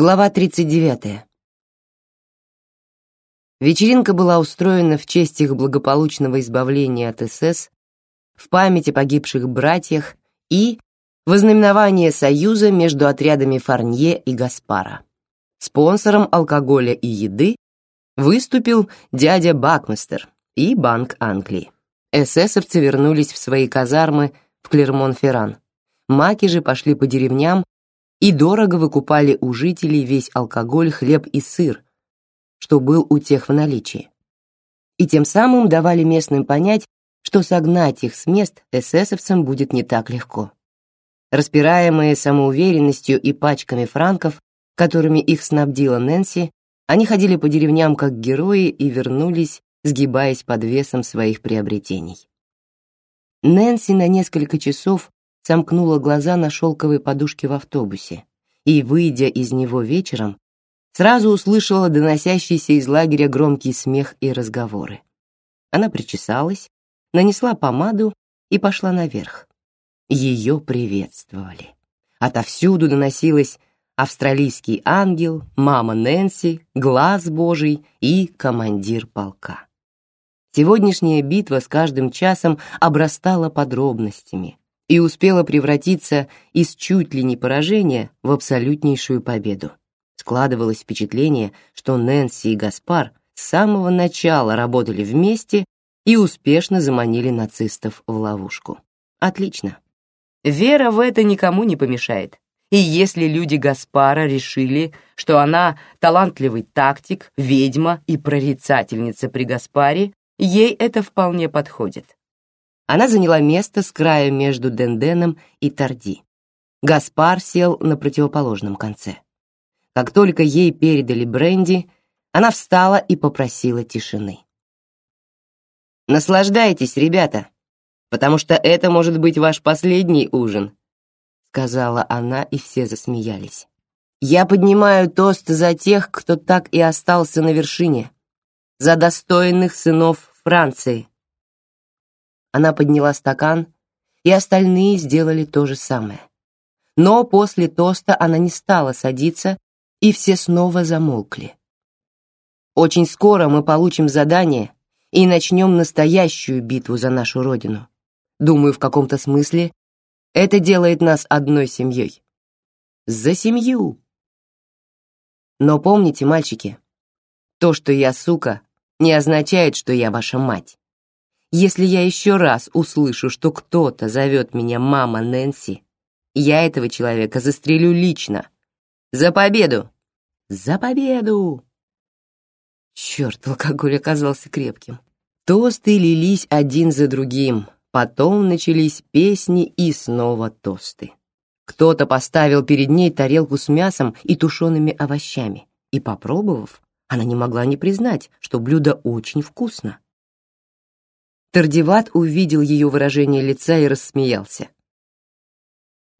Глава 39. Вечеринка была устроена в честь их благополучного избавления от СС, в память о погибших братьях и вознаменование союза между отрядами Фарнье и Гаспара. Спонсором алкоголя и еды выступил дядя Бакмистер и Банк Англии. Эсэсовцы вернулись в свои казармы в Клермон-Ферран. Маки же пошли по деревням и дорого выкупали у жителей весь алкоголь, хлеб и сыр, что был у тех в наличии. И тем самым давали местным понять, что согнать их с мест эсэсовцам будет не так легко. Распираемые самоуверенностью и пачками франков, которыми их снабдила Нэнси, они ходили по деревням как герои и вернулись, сгибаясь под весом своих приобретений. Нэнси на несколько часов сомкнула глаза на шелковой подушке в автобусе и, выйдя из него вечером, сразу услышала доносящийся из лагеря громкий смех и разговоры. Она причесалась, нанесла помаду и пошла наверх. Ее приветствовали. Отовсюду доносилось австралийский ангел, мама Нэнси, глаз Божий и командир полка. Сегодняшняя битва с каждым часом обрастала подробностями, и успела превратиться из чуть ли не поражения в абсолютнейшую победу. Складывалось впечатление, что Нэнси и Гаспар с самого начала работали вместе и успешно заманили нацистов в ловушку. Отлично. Вера в это никому не помешает. И если люди Гаспара решили, что она талантливый тактик, ведьма и прорицательница при Гаспаре, ей это вполне подходит. Она заняла место с края между Денденом и Тарди. Гаспар сел на противоположном конце. Как только ей передали бренди, она встала и попросила тишины. «Наслаждайтесь, ребята, потому что это может быть ваш последний ужин», сказала она, и все засмеялись. «Я поднимаю тост за тех, кто так и остался на вершине, за достойных сынов Франции, она подняла стакан, и остальные сделали то же самое. Но после тоста она не стала садиться, и все снова замолкли. Очень скоро мы получим задание и начнем настоящую битву за нашу родину. Думаю, в каком-то смысле это делает нас одной семьей. За семью. Но помните, мальчики, то, что я сука, не означает, что я ваша мать. Если я еще раз услышу, что кто-то зовет меня мама Нэнси, я этого человека застрелю лично. За победу! За победу! Черт, алкоголь оказался крепким. Тосты лились один за другим, потом начались песни и снова тосты. Кто-то поставил перед ней тарелку с мясом и тушеными овощами, и, попробовав, она не могла не признать, что блюдо очень вкусно. Тардиват увидел ее выражение лица и рассмеялся.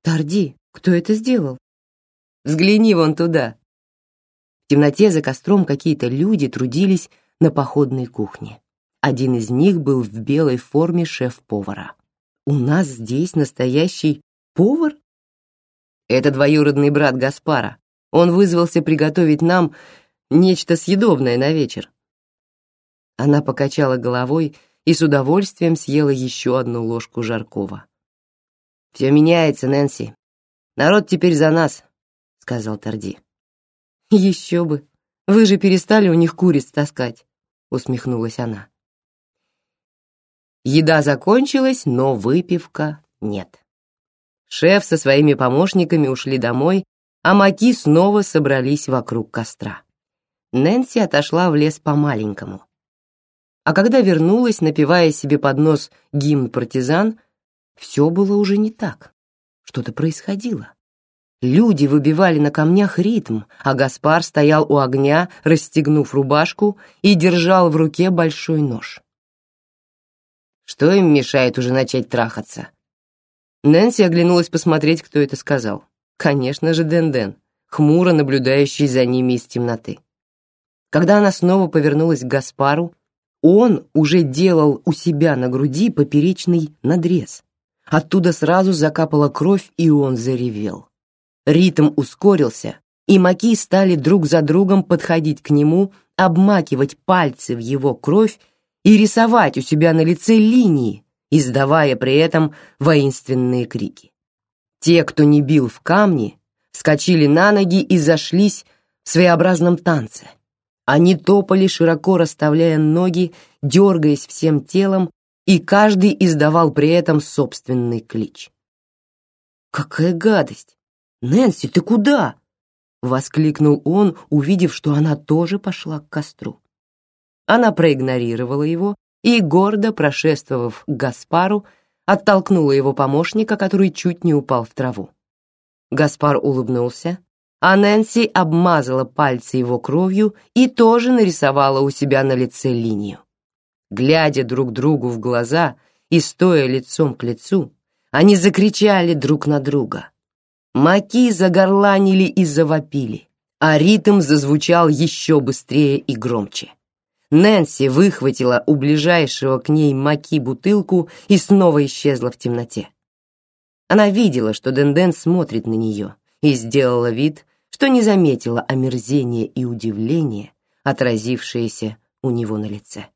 «Тарди, кто это сделал?» «Взгляни вон туда». В темноте за костром какие-то люди трудились на походной кухне. Один из них был в белой форме шеф-повара. «У нас здесь настоящий повар?» «Это двоюродный брат Гаспара. Он вызвался приготовить нам нечто съедобное на вечер». Она покачала головой и с удовольствием съела еще одну ложку жаркого. «Все меняется, Нэнси. Народ теперь за нас», — сказал Тарди. «Еще бы. Вы же перестали у них куриц таскать», — усмехнулась она. Еда закончилась, но выпивка нет. Шеф со своими помощниками ушли домой, а маки снова собрались вокруг костра. Нэнси отошла в лес по-маленькому а когда вернулась, напевая себе под нос гимн партизан, все было уже не так. Что-то происходило. Люди выбивали на камнях ритм, а Гаспар стоял у огня, расстегнув рубашку и держал в руке большой нож. Что им мешает уже начать трахаться? Нэнси оглянулась посмотреть, кто это сказал. Конечно же, Ден-Ден, хмуро наблюдающий за ними из темноты. Когда она снова повернулась к Гаспару, он уже делал у себя на груди поперечный надрез. Оттуда сразу закапала кровь, и он заревел. Ритм ускорился, и Маки стали друг за другом подходить к нему, обмакивать пальцы в его кровь и рисовать у себя на лице линии, издавая при этом воинственные крики. Те, кто не бил в камни, вскочили на ноги и зашлись в своеобразном танце. Они топали, широко расставляя ноги, дергаясь всем телом, и каждый издавал при этом собственный клич. «Какая гадость! Нэнси, ты куда?» — воскликнул он, увидев, что она тоже пошла к костру. Она проигнорировала его и, гордо прошествовав к Гаспару, оттолкнула его помощника, который чуть не упал в траву. Гаспар улыбнулся, а Нэнси обмазала пальцы его кровью и тоже нарисовала у себя на лице линию. Глядя друг другу в глаза и стоя лицом к лицу, они закричали друг на друга. Маки загорланили и завопили, а ритм зазвучал еще быстрее и громче. Нэнси выхватила у ближайшего к ней Маки бутылку и снова исчезла в темноте. Она видела, что Денден смотрит на нее, и сделала вид, что не заметила омерзения и удивления, отразившиеся у него на лице.